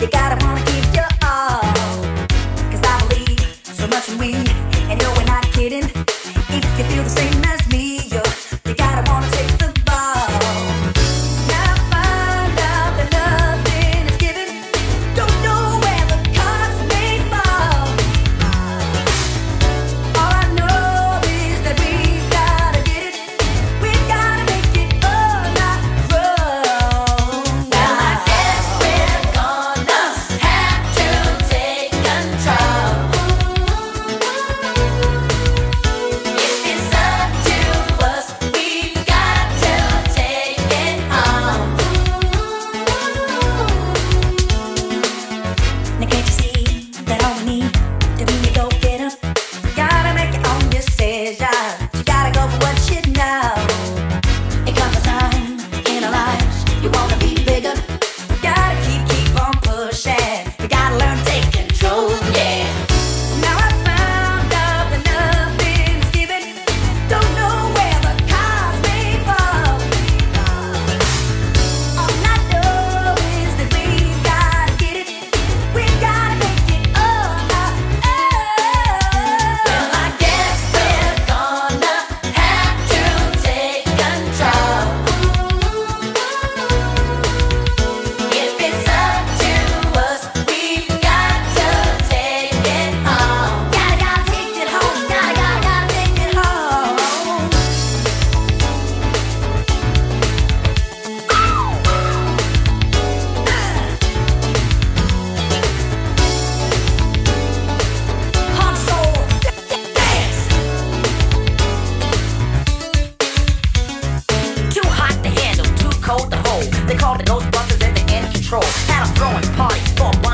You gotta control. Had them throwing parties for